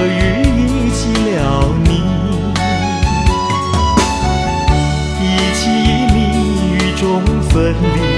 和雨一起了，你一起你雨中分离。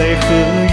leven.